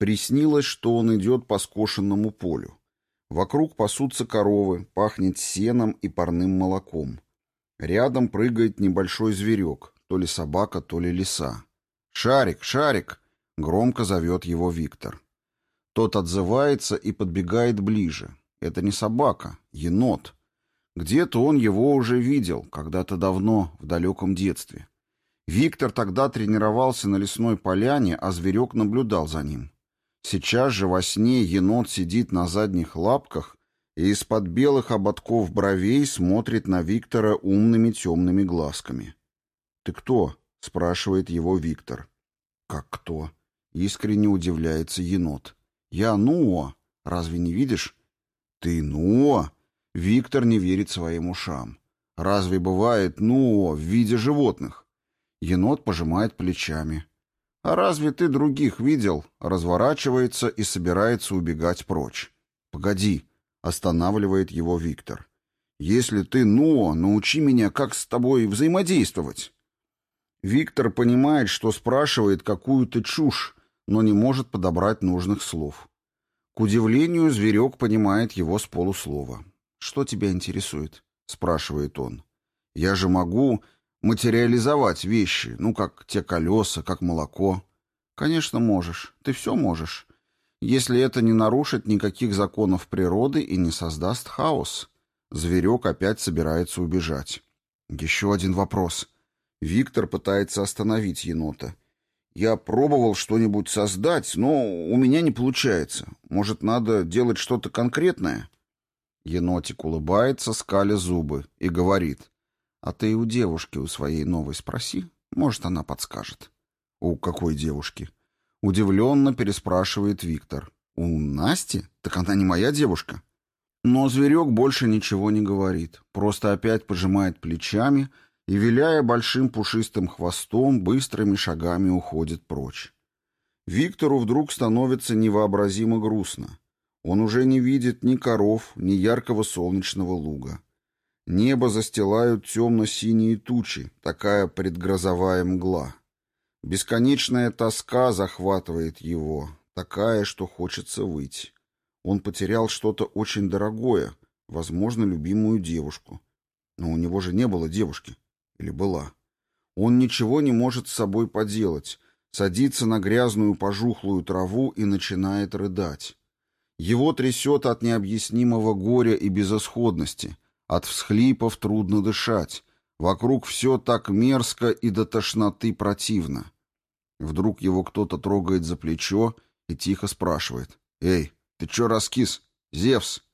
Приснилось, что он идет по скошенному полю. Вокруг пасутся коровы, пахнет сеном и парным молоком. Рядом прыгает небольшой зверек, то ли собака, то ли лиса. «Шарик, Шарик!» — громко зовет его Виктор. Тот отзывается и подбегает ближе. Это не собака, енот. Где-то он его уже видел, когда-то давно, в далеком детстве. Виктор тогда тренировался на лесной поляне, а зверек наблюдал за ним. Сейчас же во сне енот сидит на задних лапках и из-под белых ободков бровей смотрит на Виктора умными темными глазками. «Ты кто?» — спрашивает его Виктор. «Как кто?» — искренне удивляется енот. «Я Нуо. Разве не видишь?» «Ты Нуо?» Виктор не верит своим ушам. «Разве бывает Нуо в виде животных?» Енот пожимает плечами. «А разве ты других видел?» Разворачивается и собирается убегать прочь. «Погоди», — останавливает его Виктор. «Если ты Нуо, научи меня, как с тобой взаимодействовать». Виктор понимает, что спрашивает какую-то чушь, но не может подобрать нужных слов. К удивлению, зверек понимает его с полуслова. «Что тебя интересует?» — спрашивает он. «Я же могу материализовать вещи, ну, как те колеса, как молоко». «Конечно, можешь. Ты все можешь. Если это не нарушит никаких законов природы и не создаст хаос». Зверек опять собирается убежать. Еще один вопрос. Виктор пытается остановить енота. «Я пробовал что-нибудь создать, но у меня не получается. Может, надо делать что-то конкретное?» Енотик улыбается, скаля зубы, и говорит. «А ты у девушки у своей новой спроси, может, она подскажет». «У какой девушки?» Удивленно переспрашивает Виктор. «У Насти? Так она не моя девушка». Но зверек больше ничего не говорит, просто опять пожимает плечами и, виляя большим пушистым хвостом, быстрыми шагами уходит прочь. Виктору вдруг становится невообразимо грустно. Он уже не видит ни коров, ни яркого солнечного луга. Небо застилают темно-синие тучи, такая предгрозовая мгла. Бесконечная тоска захватывает его, такая, что хочется выйти. Он потерял что-то очень дорогое, возможно, любимую девушку. Но у него же не было девушки. Или была. Он ничего не может с собой поделать, садится на грязную пожухлую траву и начинает рыдать. Его трясет от необъяснимого горя и безысходности, от всхлипов трудно дышать, вокруг все так мерзко и до тошноты противно. Вдруг его кто-то трогает за плечо и тихо спрашивает. «Эй, ты че раскис? Зевс!»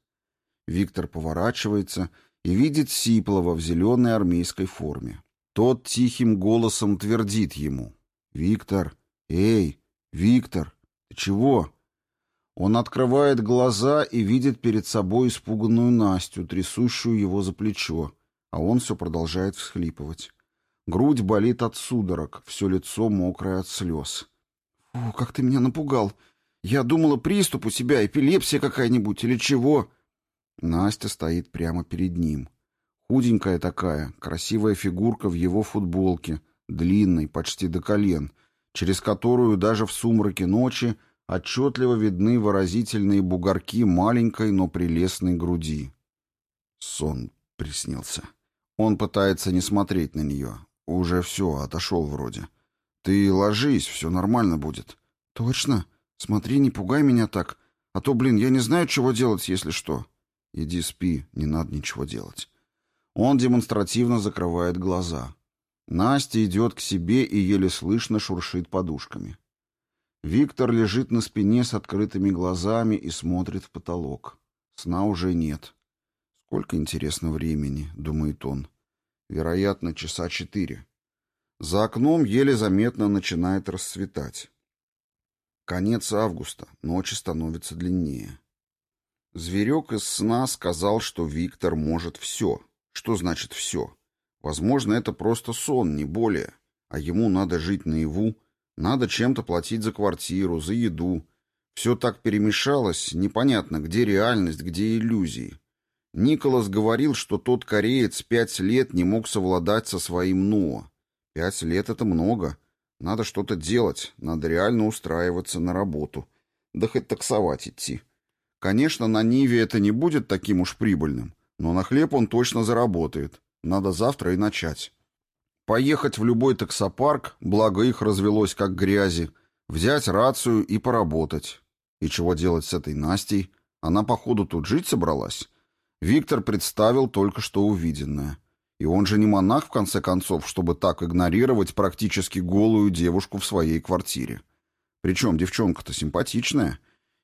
Виктор поворачивается и видит Сиплова в зеленой армейской форме. Тот тихим голосом твердит ему. «Виктор! Эй, Виктор! Ты чего?» Он открывает глаза и видит перед собой испуганную Настю, трясущую его за плечо, а он все продолжает всхлипывать. Грудь болит от судорог, все лицо мокрое от слез. «Фу, как ты меня напугал! Я думала, приступ у себя, эпилепсия какая-нибудь или чего!» Настя стоит прямо перед ним. Худенькая такая, красивая фигурка в его футболке, длинной, почти до колен, через которую даже в сумраке ночи отчетливо видны выразительные бугорки маленькой, но прелестной груди. Сон приснился. Он пытается не смотреть на нее. Уже все, отошел вроде. Ты ложись, все нормально будет. Точно? Смотри, не пугай меня так. А то, блин, я не знаю, чего делать, если что. Иди спи, не надо ничего делать. Он демонстративно закрывает глаза. Настя идет к себе и еле слышно шуршит подушками. Виктор лежит на спине с открытыми глазами и смотрит в потолок. Сна уже нет. Сколько, интересно, времени, думает он. Вероятно, часа четыре. За окном еле заметно начинает расцветать. Конец августа, ночи становятся длиннее. Зверек из сна сказал, что Виктор может все. Что значит все? Возможно, это просто сон, не более. А ему надо жить наяву, надо чем-то платить за квартиру, за еду. Все так перемешалось, непонятно, где реальность, где иллюзии. Николас говорил, что тот кореец пять лет не мог совладать со своим Ноа. Пять лет — это много. Надо что-то делать, надо реально устраиваться на работу. да хоть таксовать идти. Конечно, на Ниве это не будет таким уж прибыльным, но на хлеб он точно заработает. Надо завтра и начать. Поехать в любой таксопарк, благо их развелось как грязи, взять рацию и поработать. И чего делать с этой Настей? Она, походу, тут жить собралась? Виктор представил только что увиденное. И он же не монах, в конце концов, чтобы так игнорировать практически голую девушку в своей квартире. Причем девчонка-то симпатичная.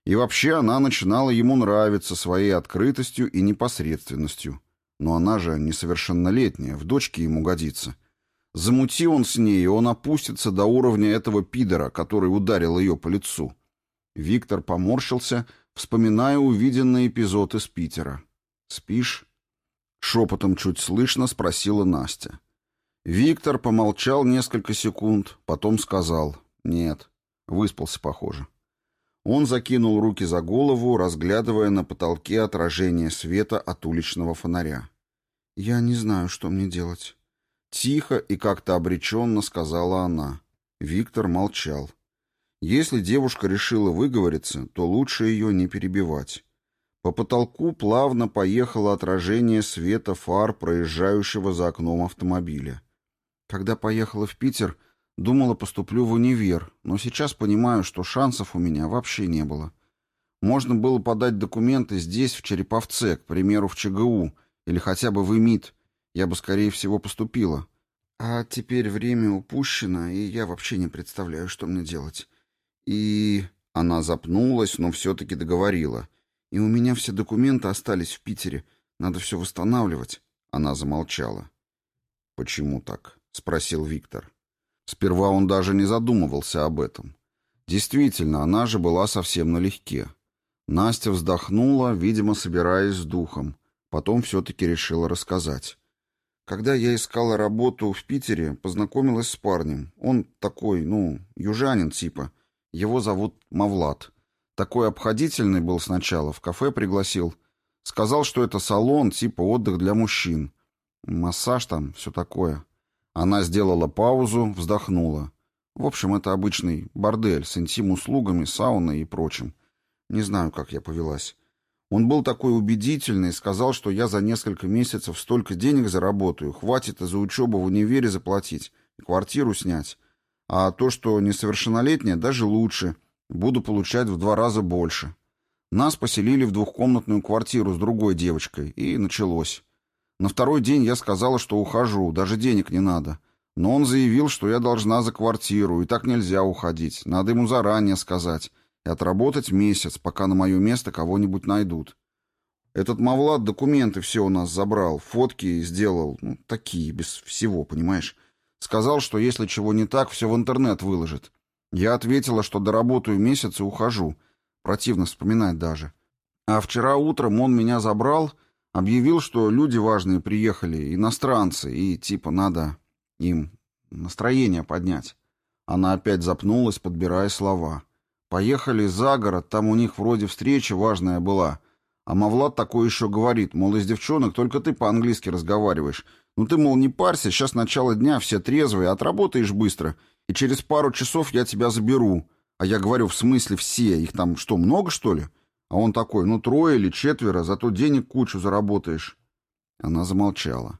И вообще она начинала ему нравиться своей открытостью и непосредственностью. Но она же несовершеннолетняя, в дочке ему годится. Замути он с ней, и он опустится до уровня этого пидора, который ударил ее по лицу. Виктор поморщился, вспоминая увиденный эпизод из Питера. «Спишь?» Шепотом чуть слышно спросила Настя. Виктор помолчал несколько секунд, потом сказал «Нет». Выспался, похоже. Он закинул руки за голову, разглядывая на потолке отражение света от уличного фонаря. «Я не знаю, что мне делать». Тихо и как-то обреченно сказала она. Виктор молчал. Если девушка решила выговориться, то лучше ее не перебивать. По потолку плавно поехало отражение света фар, проезжающего за окном автомобиля. Когда поехала в Питер, думала, поступлю в универ, но сейчас понимаю, что шансов у меня вообще не было. Можно было подать документы здесь, в Череповце, к примеру, в ЧГУ, или хотя бы в ИМИД, я бы, скорее всего, поступила. А теперь время упущено, и я вообще не представляю, что мне делать. И... Она запнулась, но все-таки договорила. И у меня все документы остались в Питере. Надо все восстанавливать. Она замолчала. «Почему так?» — спросил Виктор. Сперва он даже не задумывался об этом. Действительно, она же была совсем налегке. Настя вздохнула, видимо, собираясь с духом. Потом все-таки решила рассказать. Когда я искала работу в Питере, познакомилась с парнем. Он такой, ну, южанин типа. Его зовут Мавлад. Такой обходительный был сначала, в кафе пригласил. Сказал, что это салон, типа отдых для мужчин. Массаж там, все такое. Она сделала паузу, вздохнула. В общем, это обычный бордель с интим-услугами, сауной и прочим. Не знаю, как я повелась. Он был такой убедительный, сказал, что я за несколько месяцев столько денег заработаю, хватит и за учебу в универе заплатить, и квартиру снять. А то, что несовершеннолетняя, даже лучше. Буду получать в два раза больше. Нас поселили в двухкомнатную квартиру с другой девочкой, и началось. На второй день я сказала, что ухожу, даже денег не надо. Но он заявил, что я должна за квартиру, и так нельзя уходить. Надо ему заранее сказать и отработать месяц, пока на мое место кого-нибудь найдут. Этот Мавлад документы все у нас забрал, фотки сделал, ну, такие, без всего, понимаешь? Сказал, что если чего не так, все в интернет выложит. Я ответила, что доработаю месяц и ухожу. Противно вспоминать даже. А вчера утром он меня забрал, объявил, что люди важные приехали, иностранцы, и типа надо им настроение поднять. Она опять запнулась, подбирая слова. Поехали за город, там у них вроде встреча важная была. А Мавлад такой еще говорит, мол, из девчонок только ты по-английски разговариваешь. Ну ты, мол, не парься, сейчас начало дня, все трезвые, отработаешь быстро, и через пару часов я тебя заберу. А я говорю, в смысле все, их там что, много, что ли? А он такой, ну трое или четверо, зато денег кучу заработаешь. Она замолчала.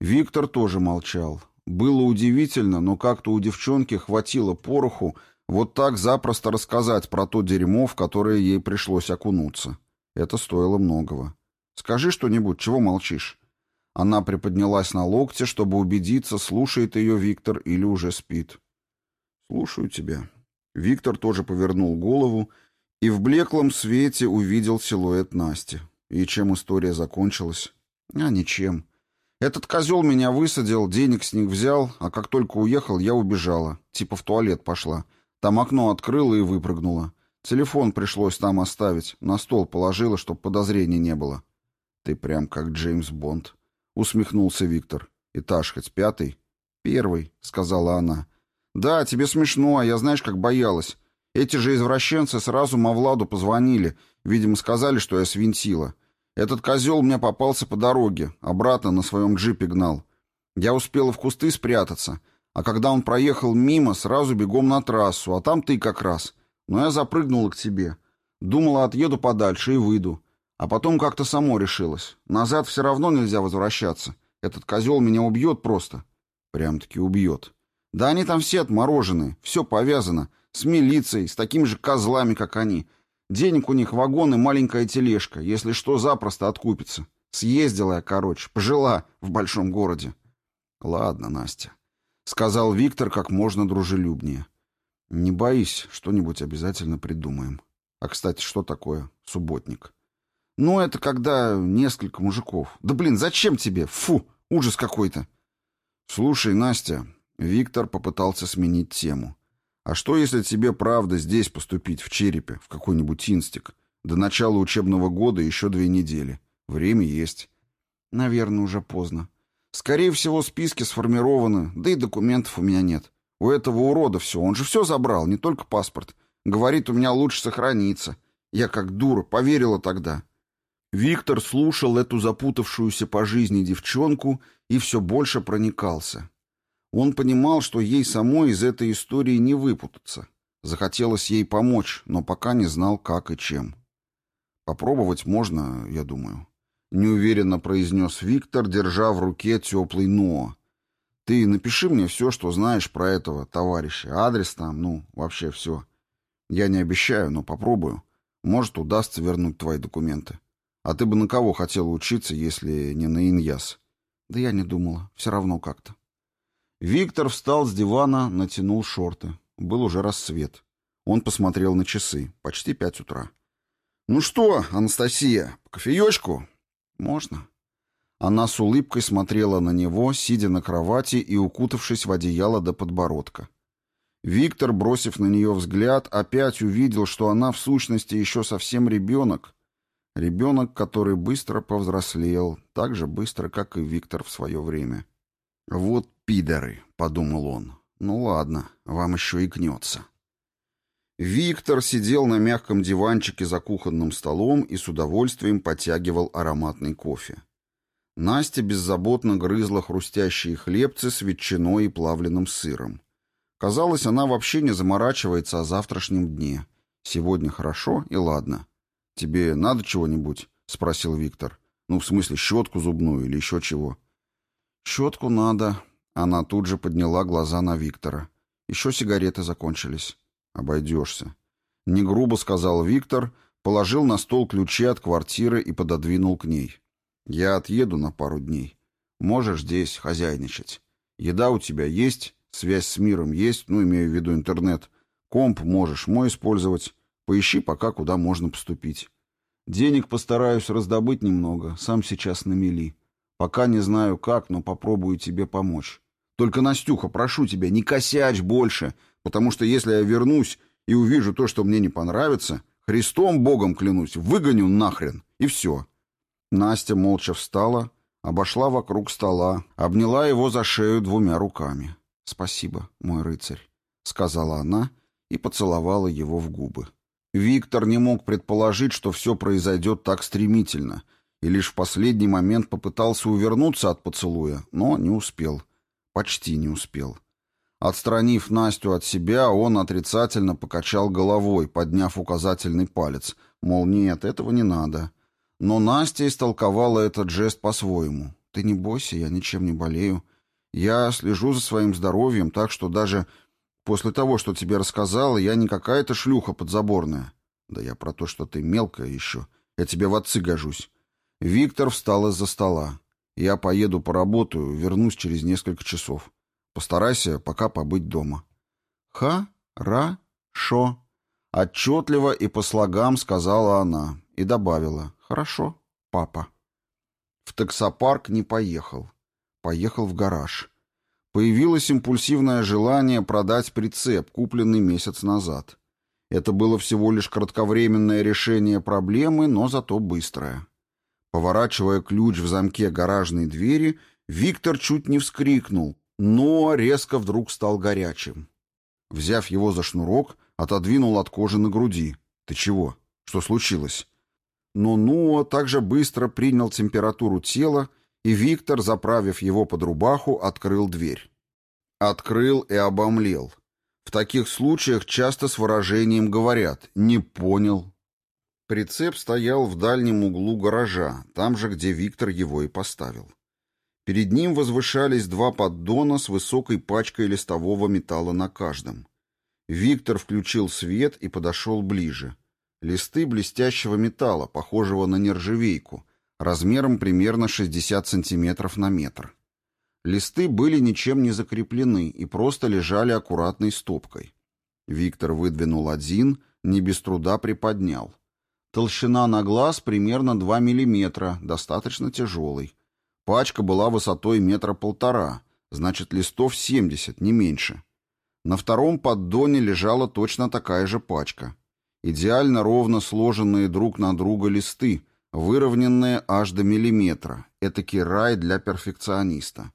Виктор тоже молчал. Было удивительно, но как-то у девчонки хватило пороху, вот так запросто рассказать про то дерьмо, в которое ей пришлось окунуться. Это стоило многого. «Скажи что-нибудь, чего молчишь?» Она приподнялась на локте, чтобы убедиться, слушает ее Виктор или уже спит. «Слушаю тебя». Виктор тоже повернул голову и в блеклом свете увидел силуэт Насти. И чем история закончилась? А ничем. Этот козел меня высадил, денег с них взял, а как только уехал, я убежала. Типа в туалет пошла. Там окно открыла и выпрыгнула. Телефон пришлось там оставить, на стол положила, чтоб подозрений не было. Ты прям как Джеймс Бонд, усмехнулся Виктор. Этаж хоть пятый? Первый, сказала она. Да, тебе смешно, а я знаешь, как боялась. Эти же извращенцы сразу Мавладу позвонили, видимо, сказали, что я свинтила. Этот козел мне попался по дороге, обратно на своем джипе гнал. Я успела в кусты спрятаться, а когда он проехал мимо, сразу бегом на трассу, а там ты как раз. Но я запрыгнула к тебе. Думала, отъеду подальше и выйду. А потом как-то само решилось. Назад все равно нельзя возвращаться. Этот козел меня убьет просто. Прям-таки убьет. Да они там все отморожены, все повязано. С милицией, с такими же козлами, как они. Денег у них вагон и маленькая тележка. Если что, запросто откупится. Съездила я, короче, пожила в большом городе. Ладно, Настя. Сказал Виктор как можно дружелюбнее. Не боись, что-нибудь обязательно придумаем. А, кстати, что такое субботник? Ну, это когда несколько мужиков. Да блин, зачем тебе? Фу, ужас какой-то. Слушай, Настя, Виктор попытался сменить тему. А что, если тебе правда здесь поступить, в черепе, в какой-нибудь инстик? До начала учебного года еще две недели. Время есть. Наверное, уже поздно. Скорее всего, списки сформированы, да и документов у меня нет. У этого урода все, он же все забрал, не только паспорт. Говорит, у меня лучше сохраниться. Я как дура, поверила тогда. Виктор слушал эту запутавшуюся по жизни девчонку и все больше проникался. Он понимал, что ей самой из этой истории не выпутаться. Захотелось ей помочь, но пока не знал, как и чем. Попробовать можно, я думаю неуверенно произнес Виктор, держа в руке теплый Ноа. Ты напиши мне все, что знаешь про этого товарища. Адрес там, ну, вообще все. Я не обещаю, но попробую. Может, удастся вернуть твои документы. А ты бы на кого хотела учиться, если не на Иньяс? Да я не думала. Все равно как-то. Виктор встал с дивана, натянул шорты. Был уже рассвет. Он посмотрел на часы. Почти пять утра. «Ну что, Анастасия, кофеечку?» «Можно?» Она с улыбкой смотрела на него, сидя на кровати и укутавшись в одеяло до подбородка. Виктор, бросив на нее взгляд, опять увидел, что она в сущности еще совсем ребенок. Ребенок, который быстро повзрослел, так же быстро, как и Виктор в свое время. «Вот пидоры», — подумал он. «Ну ладно, вам еще и гнется». Виктор сидел на мягком диванчике за кухонным столом и с удовольствием подтягивал ароматный кофе. Настя беззаботно грызла хрустящие хлебцы с ветчиной и плавленным сыром. Казалось, она вообще не заморачивается о завтрашнем дне. Сегодня хорошо и ладно. «Тебе надо чего-нибудь?» — спросил Виктор. «Ну, в смысле, щетку зубную или еще чего?» «Щетку надо». Она тут же подняла глаза на Виктора. «Еще сигареты закончились». «Обойдешься». Не грубо сказал Виктор, положил на стол ключи от квартиры и пододвинул к ней. «Я отъеду на пару дней. Можешь здесь хозяйничать. Еда у тебя есть, связь с миром есть, ну, имею в виду интернет. Комп можешь мой использовать. Поищи пока, куда можно поступить. Денег постараюсь раздобыть немного, сам сейчас на мели. Пока не знаю как, но попробую тебе помочь. Только, Настюха, прошу тебя, не косячь больше, потому что если я вернусь и увижу то, что мне не понравится, Христом Богом клянусь, выгоню нахрен, и все». Настя молча встала, обошла вокруг стола, обняла его за шею двумя руками. «Спасибо, мой рыцарь», — сказала она и поцеловала его в губы. Виктор не мог предположить, что все произойдет так стремительно, и лишь в последний момент попытался увернуться от поцелуя, но не успел. Почти не успел. Отстранив Настю от себя, он отрицательно покачал головой, подняв указательный палец, мол, нет, этого не надо. Но Настя истолковала этот жест по-своему. «Ты не бойся, я ничем не болею. Я слежу за своим здоровьем, так что даже после того, что тебе рассказала, я не какая-то шлюха подзаборная. Да я про то, что ты мелкая еще. Я тебе в отцы гожусь». Виктор встал из-за стола. Я поеду поработаю, вернусь через несколько часов. Постарайся пока побыть дома. Ха-ра-шо. Отчетливо и по слогам сказала она и добавила. Хорошо, папа. В таксопарк не поехал. Поехал в гараж. Появилось импульсивное желание продать прицеп, купленный месяц назад. Это было всего лишь кратковременное решение проблемы, но зато быстрое. Поворачивая ключ в замке гаражной двери, Виктор чуть не вскрикнул, но резко вдруг стал горячим. Взяв его за шнурок, отодвинул от кожи на груди. «Ты чего? Что случилось?» Но Нуа также быстро принял температуру тела, и Виктор, заправив его под рубаху, открыл дверь. Открыл и обомлел. В таких случаях часто с выражением говорят «не понял». Прицеп стоял в дальнем углу гаража, там же, где Виктор его и поставил. Перед ним возвышались два поддона с высокой пачкой листового металла на каждом. Виктор включил свет и подошел ближе. Листы блестящего металла, похожего на нержавейку, размером примерно 60 сантиметров на метр. Листы были ничем не закреплены и просто лежали аккуратной стопкой. Виктор выдвинул один, не без труда приподнял. Толщина на глаз примерно 2 миллиметра, достаточно тяжелый. Пачка была высотой метра полтора, значит, листов 70, не меньше. На втором поддоне лежала точно такая же пачка. Идеально ровно сложенные друг на друга листы, выровненные аж до миллиметра. Этакий рай для перфекциониста.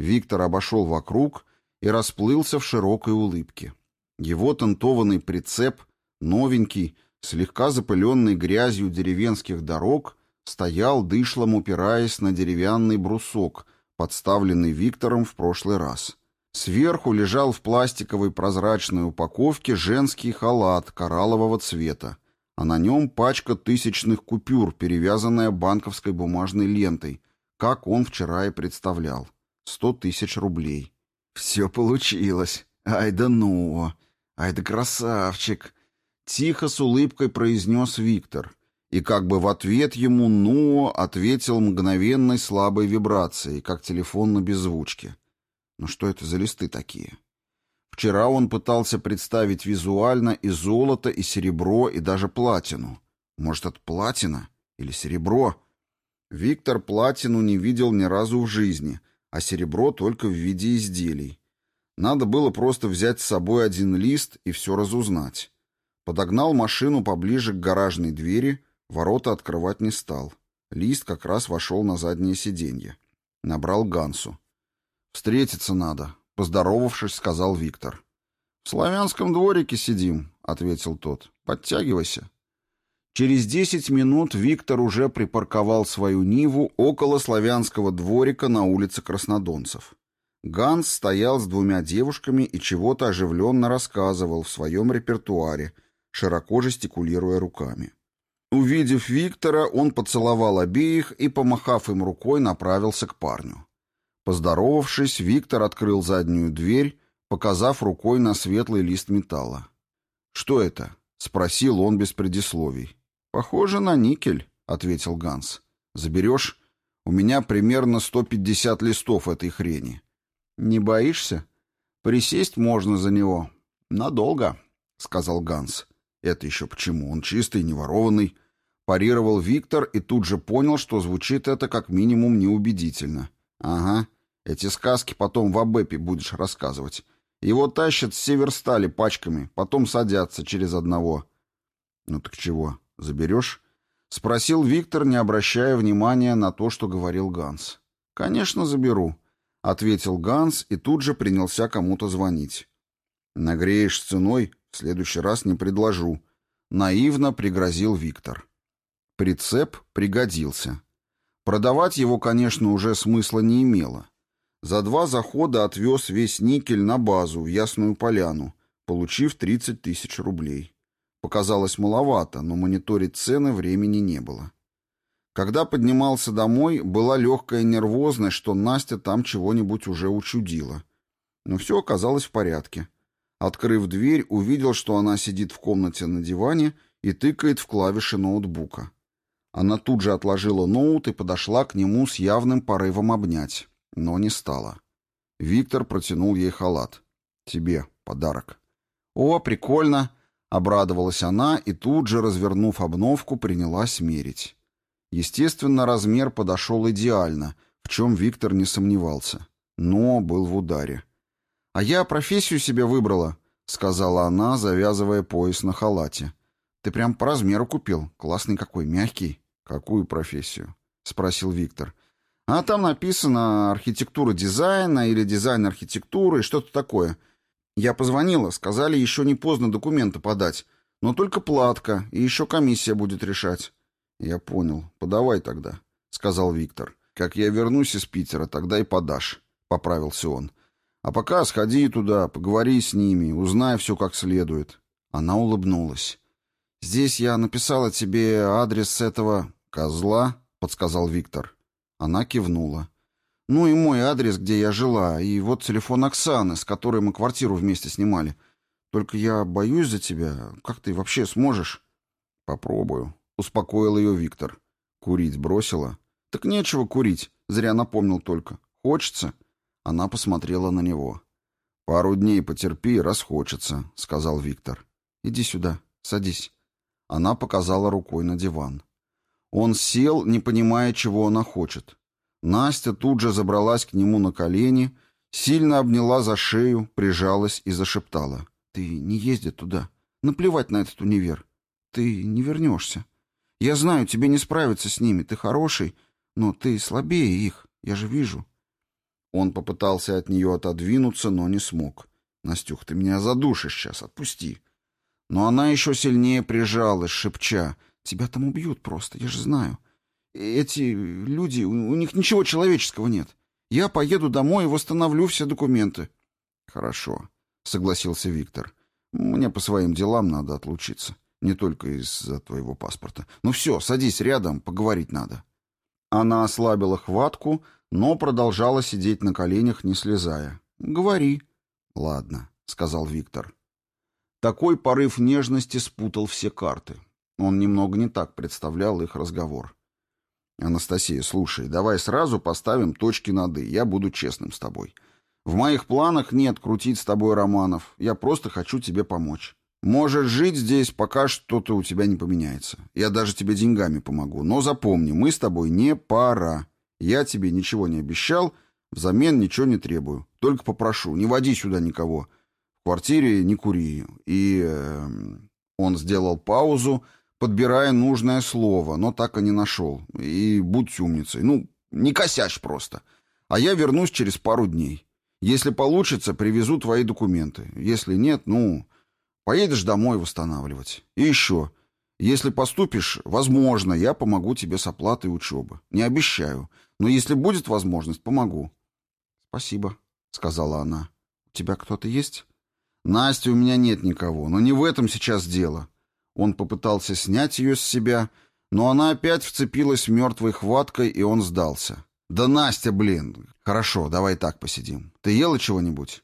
Виктор обошел вокруг и расплылся в широкой улыбке. Его тентованный прицеп, новенький, слегка запыленный грязью деревенских дорог, стоял дышлом, упираясь на деревянный брусок, подставленный Виктором в прошлый раз. Сверху лежал в пластиковой прозрачной упаковке женский халат кораллового цвета, а на нем пачка тысячных купюр, перевязанная банковской бумажной лентой, как он вчера и представлял. Сто тысяч рублей. «Все получилось. Ай да ну! Ай да красавчик!» Тихо с улыбкой произнес Виктор. И как бы в ответ ему «ну» ответил мгновенной слабой вибрацией, как телефон на беззвучке. Но что это за листы такие? Вчера он пытался представить визуально и золото, и серебро, и даже платину. Может, это платина? Или серебро? Виктор платину не видел ни разу в жизни, а серебро только в виде изделий. Надо было просто взять с собой один лист и все разузнать. Подогнал машину поближе к гаражной двери, ворота открывать не стал. Лист как раз вошел на заднее сиденье. Набрал Гансу. «Встретиться надо», — поздоровавшись, сказал Виктор. «В славянском дворике сидим», — ответил тот. «Подтягивайся». Через десять минут Виктор уже припарковал свою Ниву около славянского дворика на улице Краснодонцев. Ганс стоял с двумя девушками и чего-то оживленно рассказывал в своем репертуаре, широко жестикулируя руками. Увидев Виктора, он поцеловал обеих и, помахав им рукой, направился к парню. Поздоровавшись, Виктор открыл заднюю дверь, показав рукой на светлый лист металла. «Что это?» — спросил он без предисловий. «Похоже на никель», — ответил Ганс. «Заберешь? У меня примерно 150 листов этой хрени». «Не боишься? Присесть можно за него. Надолго», — сказал Ганс. «Это еще почему? Он чистый, не ворованный». Парировал Виктор и тут же понял, что звучит это как минимум неубедительно. «Ага, эти сказки потом в Абэпе будешь рассказывать. Его тащат с северстали пачками, потом садятся через одного. Ну так чего, заберешь? Спросил Виктор, не обращая внимания на то, что говорил Ганс. Конечно, заберу, ответил Ганс и тут же принялся кому-то звонить. Нагреешь ценой, в следующий раз не предложу. Наивно пригрозил Виктор. Прицеп пригодился. Продавать его, конечно, уже смысла не имело. За два захода отвез весь никель на базу в Ясную Поляну, получив 30 тысяч рублей. Показалось маловато, но мониторить цены времени не было. Когда поднимался домой, была легкая нервозность, что Настя там чего-нибудь уже учудила. Но все оказалось в порядке. Открыв дверь, увидел, что она сидит в комнате на диване и тыкает в клавиши ноутбука. Она тут же отложила ноут и подошла к нему с явным порывом обнять но не стала. Виктор протянул ей халат. «Тебе подарок». «О, прикольно!» — обрадовалась она и тут же, развернув обновку, принялась мерить. Естественно, размер подошел идеально, в чем Виктор не сомневался. Но был в ударе. «А я профессию себе выбрала», — сказала она, завязывая пояс на халате. «Ты прям по размеру купил. Классный какой, мягкий». «Какую профессию?» — спросил Виктор. А там написано архитектура дизайна или дизайн архитектуры, что-то такое. Я позвонила, сказали, еще не поздно документы подать, но только платка, и еще комиссия будет решать. Я понял. Подавай тогда, сказал Виктор. Как я вернусь из Питера, тогда и подашь, поправился он. А пока сходи туда, поговори с ними, узнай все как следует. Она улыбнулась. «Здесь я написала тебе адрес этого козла», — подсказал Виктор. Она кивнула. «Ну и мой адрес, где я жила, и вот телефон Оксаны, с которой мы квартиру вместе снимали. Только я боюсь за тебя. Как ты вообще сможешь?» «Попробую», — успокоил ее Виктор. «Курить бросила?» «Так нечего курить», — зря напомнил только. «Хочется?» Она посмотрела на него. «Пару дней потерпи, раз хочется», — сказал Виктор. «Иди сюда, садись». Она показала рукой на диван. Он сел, не понимая, чего она хочет. Настя тут же забралась к нему на колени, сильно обняла за шею, прижалась и зашептала. «Ты не езди туда. Наплевать на этот универ. Ты не вернешься. Я знаю, тебе не справиться с ними. Ты хороший, но ты слабее их. Я же вижу. Он попытался от нее отодвинуться, но не смог. «Настюх, ты меня задушишь сейчас, отпусти». Но она еще сильнее прижалась, шепча. «Тебя там убьют просто, я же знаю. Эти люди, у них ничего человеческого нет. Я поеду домой и восстановлю все документы». «Хорошо», — согласился Виктор. «Мне по своим делам надо отлучиться. Не только из-за твоего паспорта. Ну все, садись рядом, поговорить надо». Она ослабила хватку, но продолжала сидеть на коленях, не слезая. «Говори». «Ладно», — сказал Виктор. Такой порыв нежности спутал все карты. Он немного не так представлял их разговор. «Анастасия, слушай, давай сразу поставим точки над «и». Я буду честным с тобой. В моих планах нет крутить с тобой романов. Я просто хочу тебе помочь. Можешь жить здесь, пока что-то у тебя не поменяется. Я даже тебе деньгами помогу. Но запомни, мы с тобой не пара. Я тебе ничего не обещал, взамен ничего не требую. Только попрошу, не води сюда никого. В квартире не кури. И... Э, он сделал паузу, подбирая нужное слово, но так и не нашел. И будь умницей. Ну, не косячь просто. А я вернусь через пару дней. Если получится, привезу твои документы. Если нет, ну... Поедешь домой восстанавливать. И еще. Если поступишь, возможно, я помогу тебе с оплатой учебы. Не обещаю. Но если будет возможность, помогу. Спасибо, сказала она. У тебя кто-то есть? Настя, у меня нет никого. Но не в этом сейчас дело. Он попытался снять ее с себя, но она опять вцепилась мертвой хваткой, и он сдался. «Да Настя, блин! Хорошо, давай так посидим. Ты ела чего-нибудь?»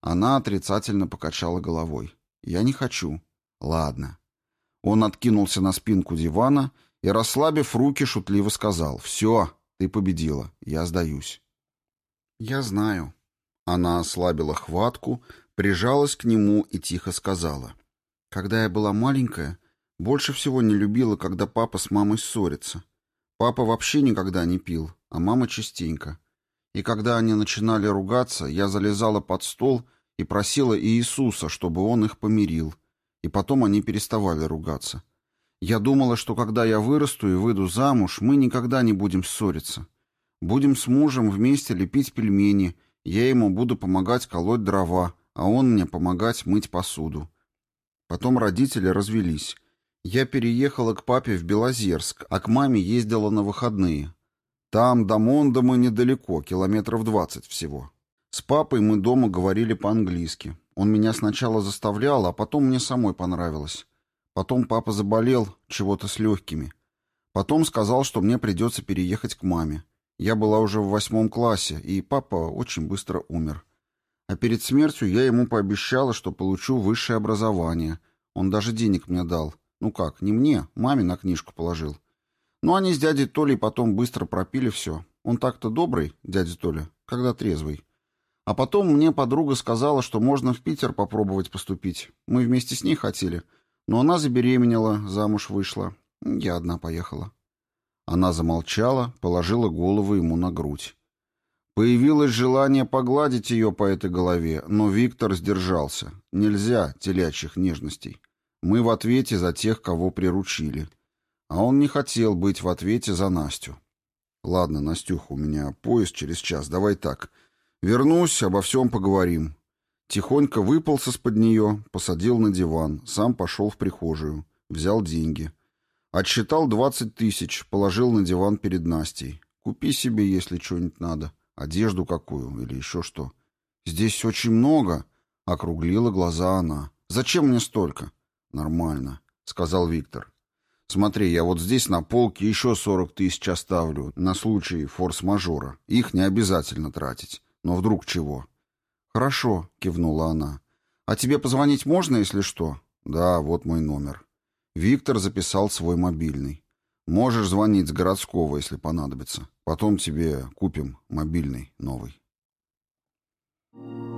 Она отрицательно покачала головой. «Я не хочу». «Ладно». Он откинулся на спинку дивана и, расслабив руки, шутливо сказал. «Все, ты победила. Я сдаюсь». «Я знаю». Она ослабила хватку, прижалась к нему и тихо сказала. «Когда я была маленькая, больше всего не любила, когда папа с мамой ссорится. Папа вообще никогда не пил, а мама частенько. И когда они начинали ругаться, я залезала под стол и просила Иисуса, чтобы он их помирил, и потом они переставали ругаться. Я думала, что когда я вырасту и выйду замуж, мы никогда не будем ссориться. Будем с мужем вместе лепить пельмени, я ему буду помогать колоть дрова, а он мне помогать мыть посуду. Потом родители развелись. Я переехала к папе в Белозерск, а к маме ездила на выходные. Там до Монда мы недалеко, километров двадцать всего. С папой мы дома говорили по-английски. Он меня сначала заставлял, а потом мне самой понравилось. Потом папа заболел чего-то с легкими. Потом сказал, что мне придется переехать к маме. Я была уже в восьмом классе, и папа очень быстро умер. А перед смертью я ему пообещала, что получу высшее образование. Он даже денег мне дал. Ну как, не мне, маме на книжку положил. Но они с дядей Толей потом быстро пропили все. Он так-то добрый, дядя Толя, когда трезвый. А потом мне подруга сказала, что можно в Питер попробовать поступить. Мы вместе с ней хотели. Но она забеременела, замуж вышла. Я одна поехала. Она замолчала, положила голову ему на грудь. Появилось желание погладить ее по этой голове, но Виктор сдержался. Нельзя телячьих нежностей. Мы в ответе за тех, кого приручили. А он не хотел быть в ответе за Настю. Ладно, Настюха, у меня поезд через час, давай так. Вернусь, обо всем поговорим. Тихонько выполз из-под нее, посадил на диван, сам пошел в прихожую, взял деньги. Отсчитал двадцать тысяч, положил на диван перед Настей. Купи себе, если что-нибудь надо, одежду какую или еще что. Здесь очень много, округлила глаза она. Зачем мне столько? Нормально, сказал Виктор. «Смотри, я вот здесь на полке еще сорок тысяч оставлю на случай форс-мажора. Их не обязательно тратить. Но вдруг чего?» «Хорошо», — кивнула она. «А тебе позвонить можно, если что?» «Да, вот мой номер». Виктор записал свой мобильный. «Можешь звонить с городского, если понадобится. Потом тебе купим мобильный новый». Thank you.